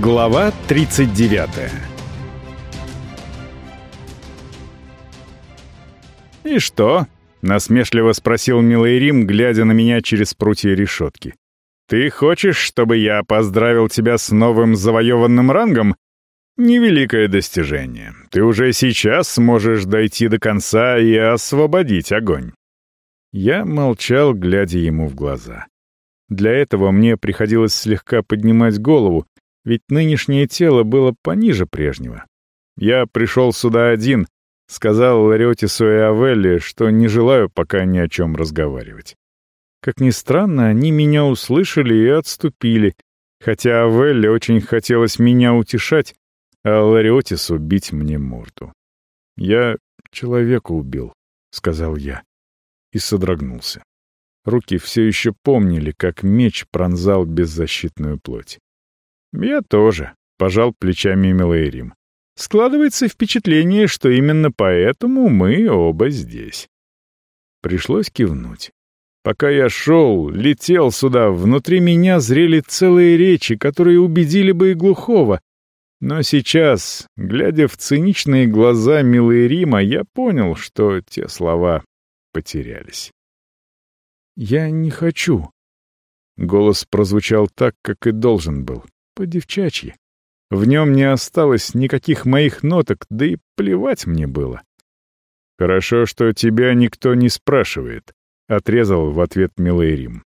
Глава 39 «И что?» — насмешливо спросил милый Рим, глядя на меня через прутья решетки. «Ты хочешь, чтобы я поздравил тебя с новым завоеванным рангом? Невеликое достижение. Ты уже сейчас сможешь дойти до конца и освободить огонь». Я молчал, глядя ему в глаза. Для этого мне приходилось слегка поднимать голову, ведь нынешнее тело было пониже прежнего. Я пришел сюда один, сказал Лариотису и Авелле, что не желаю пока ни о чем разговаривать. Как ни странно, они меня услышали и отступили, хотя Авелле очень хотелось меня утешать, а Лариотису бить мне морду. «Я человека убил», — сказал я, и содрогнулся. Руки все еще помнили, как меч пронзал беззащитную плоть. «Я тоже», — пожал плечами Милейрим. «Складывается впечатление, что именно поэтому мы оба здесь». Пришлось кивнуть. Пока я шел, летел сюда, внутри меня зрели целые речи, которые убедили бы и глухого. Но сейчас, глядя в циничные глаза Милейрима, я понял, что те слова потерялись. «Я не хочу». Голос прозвучал так, как и должен был, по-девчачьи. В нем не осталось никаких моих ноток, да и плевать мне было. «Хорошо, что тебя никто не спрашивает», — отрезал в ответ милый Рим.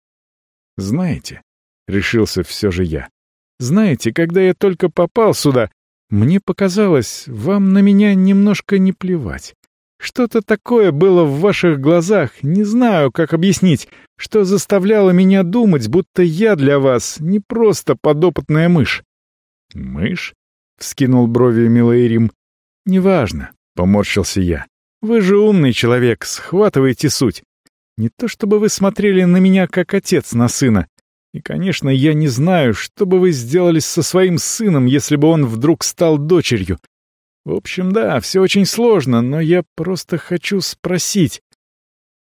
«Знаете», — решился все же я, — «знаете, когда я только попал сюда, мне показалось, вам на меня немножко не плевать. Что-то такое было в ваших глазах, не знаю, как объяснить, что заставляло меня думать, будто я для вас не просто подопытная мышь. «Мышь?» — вскинул брови милый Рим. «Неважно», — поморщился я. «Вы же умный человек, схватываете суть. Не то чтобы вы смотрели на меня как отец на сына. И, конечно, я не знаю, что бы вы сделали со своим сыном, если бы он вдруг стал дочерью. В общем, да, все очень сложно, но я просто хочу спросить.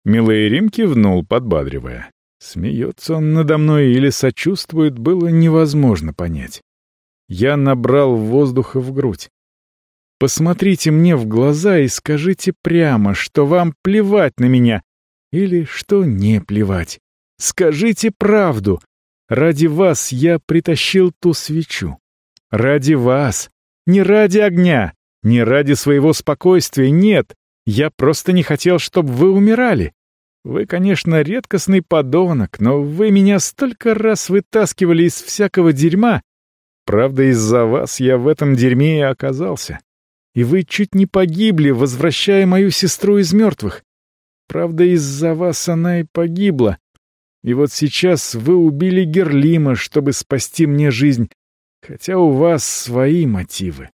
Милый Рим кивнул, подбадривая. Смеется он надо мной или сочувствует, было невозможно понять. Я набрал воздуха в грудь. Посмотрите мне в глаза и скажите прямо, что вам плевать на меня, или что не плевать. Скажите правду. Ради вас я притащил ту свечу. Ради вас. Не ради огня. Не ради своего спокойствия, нет. Я просто не хотел, чтобы вы умирали. Вы, конечно, редкостный подонок, но вы меня столько раз вытаскивали из всякого дерьма. Правда, из-за вас я в этом дерьме и оказался. И вы чуть не погибли, возвращая мою сестру из мертвых. Правда, из-за вас она и погибла. И вот сейчас вы убили Герлима, чтобы спасти мне жизнь, хотя у вас свои мотивы.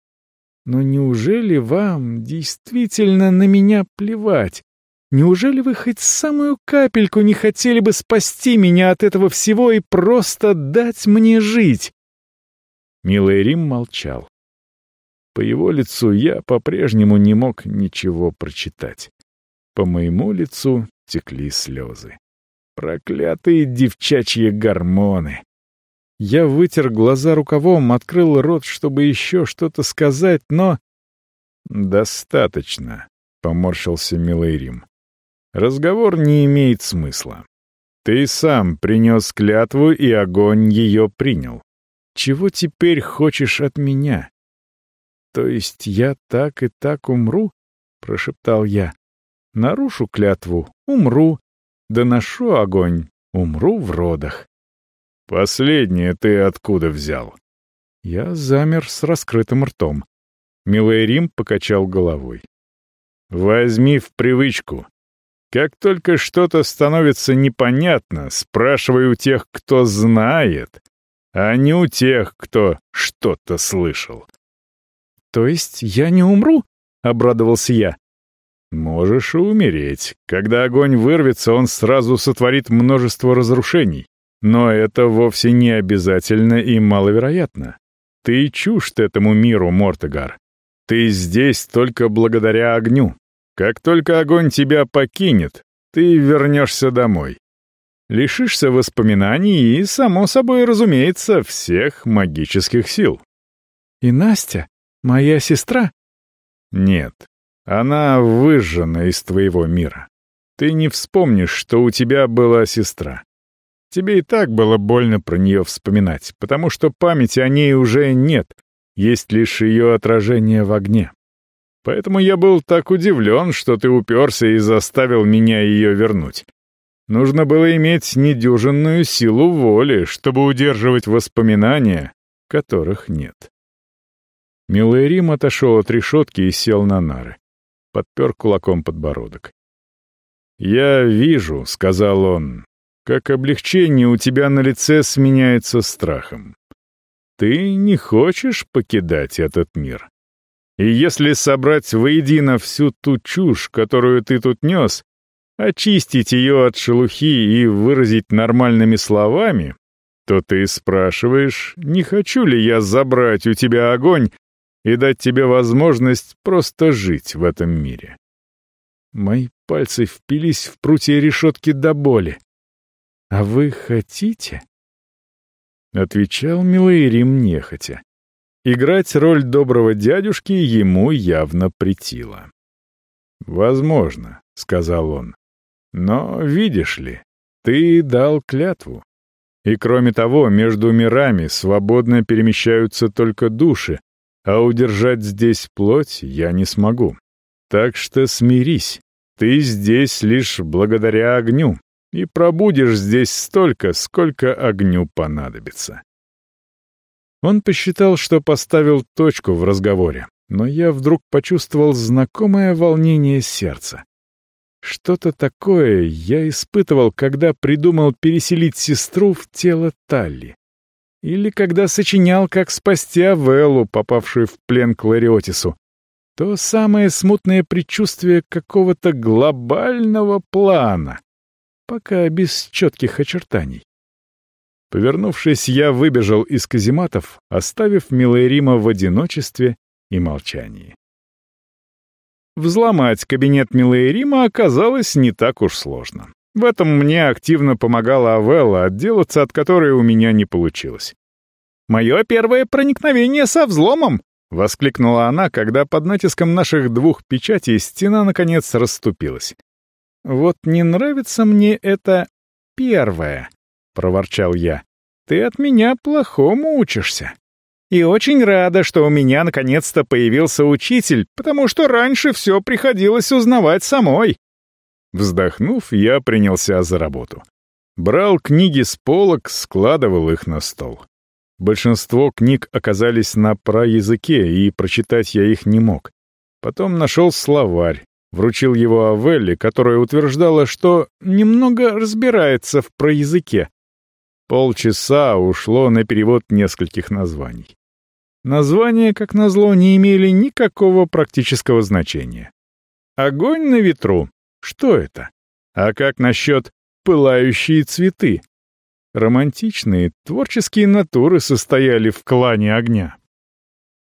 Но неужели вам действительно на меня плевать? Неужели вы хоть самую капельку не хотели бы спасти меня от этого всего и просто дать мне жить?» Милый Рим молчал. По его лицу я по-прежнему не мог ничего прочитать. По моему лицу текли слезы. Проклятые девчачьи гормоны! Я вытер глаза рукавом, открыл рот, чтобы еще что-то сказать, но... «Достаточно», — поморщился милый Рим. «Разговор не имеет смысла. Ты сам принес клятву, и огонь ее принял. Чего теперь хочешь от меня?» «То есть я так и так умру?» — прошептал я. «Нарушу клятву, умру. Доношу огонь, умру в родах. «Последнее ты откуда взял?» Я замер с раскрытым ртом. Милый Рим покачал головой. «Возьми в привычку. Как только что-то становится непонятно, спрашивай у тех, кто знает, а не у тех, кто что-то слышал». «То есть я не умру?» — обрадовался я. «Можешь умереть. Когда огонь вырвется, он сразу сотворит множество разрушений. Но это вовсе не обязательно и маловероятно. Ты чужд этому миру, Мортегар. Ты здесь только благодаря огню. Как только огонь тебя покинет, ты вернешься домой. Лишишься воспоминаний и, само собой разумеется, всех магических сил. «И Настя? Моя сестра?» «Нет, она выжжена из твоего мира. Ты не вспомнишь, что у тебя была сестра. Тебе и так было больно про нее вспоминать, потому что памяти о ней уже нет, есть лишь ее отражение в огне. Поэтому я был так удивлен, что ты уперся и заставил меня ее вернуть. Нужно было иметь недюжинную силу воли, чтобы удерживать воспоминания, которых нет. Милый Рим отошел от решетки и сел на нары. Подпер кулаком подбородок. «Я вижу», — сказал он, как облегчение у тебя на лице сменяется страхом. Ты не хочешь покидать этот мир. И если собрать воедино всю ту чушь, которую ты тут нес, очистить ее от шелухи и выразить нормальными словами, то ты спрашиваешь, не хочу ли я забрать у тебя огонь и дать тебе возможность просто жить в этом мире. Мои пальцы впились в прутья решетки до боли. «А вы хотите?» Отвечал Милаирим нехотя. Играть роль доброго дядюшки ему явно притило. «Возможно», — сказал он. «Но, видишь ли, ты дал клятву. И кроме того, между мирами свободно перемещаются только души, а удержать здесь плоть я не смогу. Так что смирись, ты здесь лишь благодаря огню, и пробудешь здесь столько, сколько огню понадобится. Он посчитал, что поставил точку в разговоре, но я вдруг почувствовал знакомое волнение сердца. Что-то такое я испытывал, когда придумал переселить сестру в тело Талли. Или когда сочинял, как спасти Авеллу, попавшую в плен к Лариотису. То самое смутное предчувствие какого-то глобального плана, пока без четких очертаний. Повернувшись, я выбежал из казематов, оставив Милайрима в одиночестве и молчании. Взломать кабинет Милайрима оказалось не так уж сложно. В этом мне активно помогала Авелла, отделаться от которой у меня не получилось. «Мое первое проникновение со взломом!» — воскликнула она, когда под натиском наших двух печатей стена наконец расступилась. «Вот не нравится мне это первое», — проворчал я. «Ты от меня плохому учишься. И очень рада, что у меня наконец-то появился учитель, потому что раньше все приходилось узнавать самой». Вздохнув, я принялся за работу. Брал книги с полок, складывал их на стол. Большинство книг оказались на праязыке, и прочитать я их не мог. Потом нашел словарь, Вручил его Авелли, которая утверждала, что немного разбирается в проязыке. Полчаса ушло на перевод нескольких названий. Названия, как назло, не имели никакого практического значения. Огонь на ветру. Что это? А как насчет пылающие цветы? Романтичные, творческие натуры состояли в клане огня.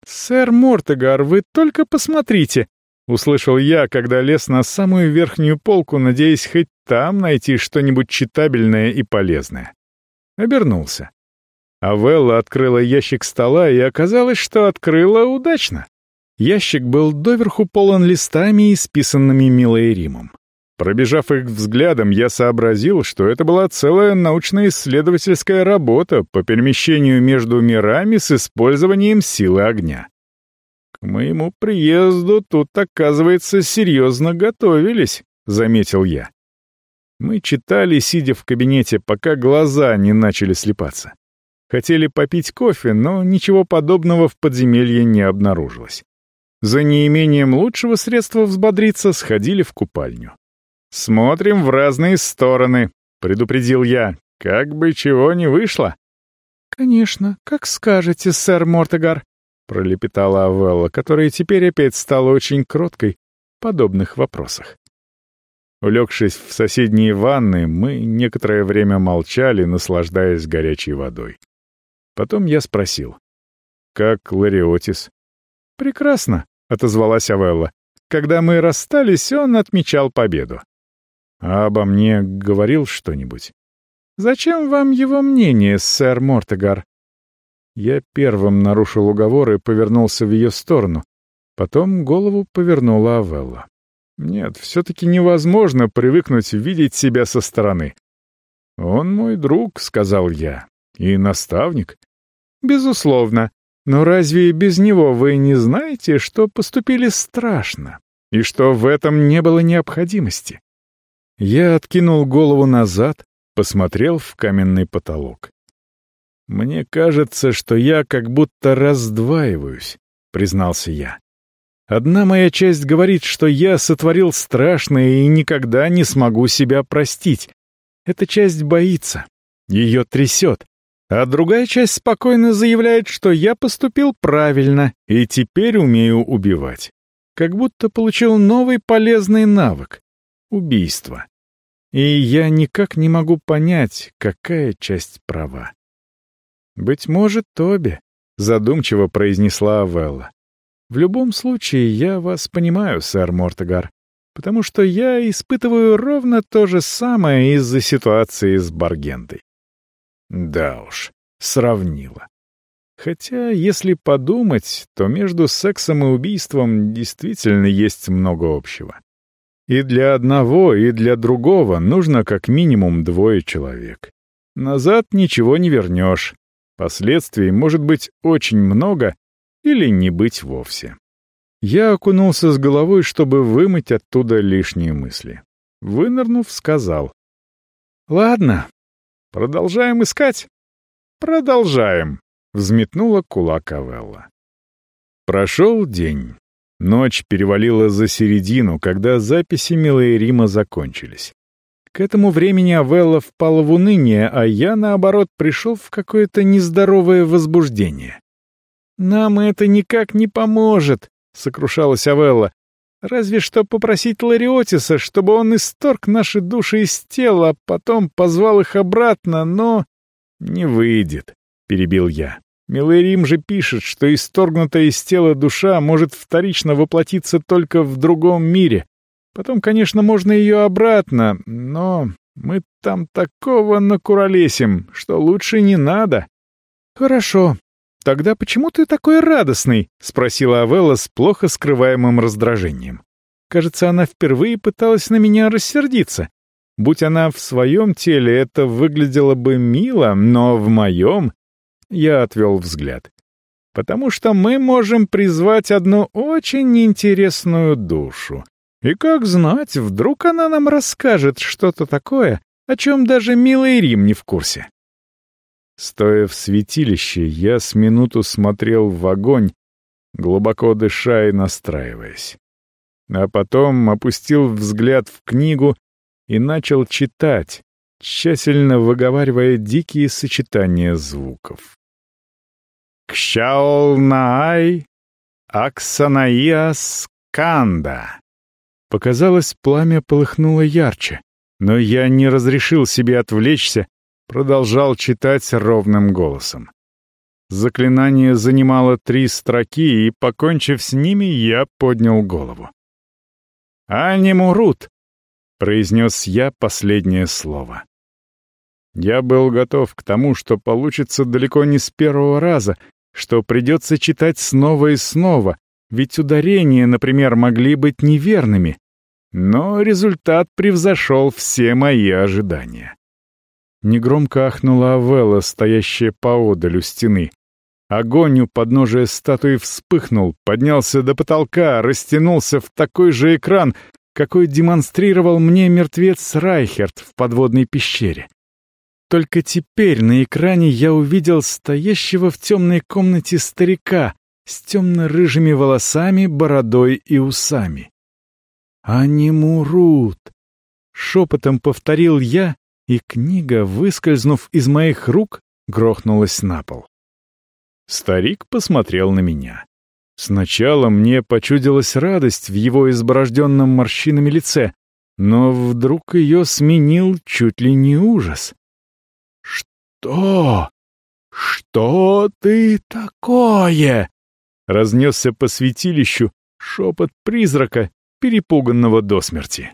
«Сэр Мортегар, вы только посмотрите!» Услышал я, когда лез на самую верхнюю полку, надеясь хоть там найти что-нибудь читабельное и полезное. Обернулся. Авелла открыла ящик стола, и оказалось, что открыла удачно. Ящик был доверху полон листами, исписанными Милой Римом. Пробежав их взглядом, я сообразил, что это была целая научно-исследовательская работа по перемещению между мирами с использованием силы огня. «К моему приезду тут, оказывается, серьезно готовились», — заметил я. Мы читали, сидя в кабинете, пока глаза не начали слепаться. Хотели попить кофе, но ничего подобного в подземелье не обнаружилось. За неимением лучшего средства взбодриться сходили в купальню. «Смотрим в разные стороны», — предупредил я, — «как бы чего не вышло». «Конечно, как скажете, сэр Мортегар», — пролепетала Авелла, которая теперь опять стала очень кроткой в подобных вопросах. Улегшись в соседние ванны, мы некоторое время молчали, наслаждаясь горячей водой. Потом я спросил. «Как Лариотис?» «Прекрасно», — отозвалась Авелла. «Когда мы расстались, он отмечал победу». «А обо мне говорил что-нибудь?» «Зачем вам его мнение, сэр Мортегар?» Я первым нарушил уговор и повернулся в ее сторону. Потом голову повернула Авелла. Нет, все-таки невозможно привыкнуть видеть себя со стороны. «Он мой друг», — сказал я, — «и наставник». «Безусловно. Но разве без него вы не знаете, что поступили страшно, и что в этом не было необходимости?» Я откинул голову назад, посмотрел в каменный потолок. «Мне кажется, что я как будто раздваиваюсь», — признался я. Одна моя часть говорит, что я сотворил страшное и никогда не смогу себя простить. Эта часть боится. Ее трясет. А другая часть спокойно заявляет, что я поступил правильно и теперь умею убивать. Как будто получил новый полезный навык — убийство. И я никак не могу понять, какая часть права. «Быть может, обе», — задумчиво произнесла Авелла. В любом случае, я вас понимаю, сэр Мортегар, потому что я испытываю ровно то же самое из-за ситуации с Баргентой. Да уж, сравнила. Хотя, если подумать, то между сексом и убийством действительно есть много общего. И для одного, и для другого нужно как минимум двое человек. Назад ничего не вернешь. Последствий может быть очень много, или не быть вовсе. Я окунулся с головой, чтобы вымыть оттуда лишние мысли. Вынырнув, сказал. «Ладно, продолжаем искать?» «Продолжаем», — взметнула кулак Авелла. Прошел день. Ночь перевалила за середину, когда записи Милой Рима закончились. К этому времени Авелла впала в уныние, а я, наоборот, пришел в какое-то нездоровое возбуждение. «Нам это никак не поможет», — сокрушалась Авелла. «Разве что попросить Лариотиса, чтобы он исторг наши души из тела, а потом позвал их обратно, но...» «Не выйдет», — перебил я. Милэрим же пишет, что исторгнутая из тела душа может вторично воплотиться только в другом мире. Потом, конечно, можно ее обратно, но мы там такого накуролесим, что лучше не надо. Хорошо, «Тогда почему ты такой радостный?» — спросила Авелла с плохо скрываемым раздражением. Кажется, она впервые пыталась на меня рассердиться. Будь она в своем теле, это выглядело бы мило, но в моем... Я отвел взгляд. Потому что мы можем призвать одну очень интересную душу. И как знать, вдруг она нам расскажет что-то такое, о чем даже милый Рим не в курсе. Стоя в святилище, я с минуту смотрел в огонь, глубоко дыша и настраиваясь. А потом опустил взгляд в книгу и начал читать, тщательно выговаривая дикие сочетания звуков. «Кщаолнаай Аксанаиас Канда». Показалось, пламя полыхнуло ярче, но я не разрешил себе отвлечься продолжал читать ровным голосом. Заклинание занимало три строки, и, покончив с ними, я поднял голову. «Анимурут!» — произнес я последнее слово. Я был готов к тому, что получится далеко не с первого раза, что придется читать снова и снова, ведь ударения, например, могли быть неверными. Но результат превзошел все мои ожидания. Негромко ахнула Авелла, стоящая поодаль у стены. Огонь у подножия статуи вспыхнул, поднялся до потолка, растянулся в такой же экран, какой демонстрировал мне мертвец Райхерт в подводной пещере. Только теперь на экране я увидел стоящего в темной комнате старика с темно-рыжими волосами, бородой и усами. «Анимурут!» — шепотом повторил я и книга, выскользнув из моих рук, грохнулась на пол. Старик посмотрел на меня. Сначала мне почудилась радость в его изборожденном морщинами лице, но вдруг ее сменил чуть ли не ужас. «Что? Что ты такое?» Разнесся по святилищу шепот призрака, перепуганного до смерти.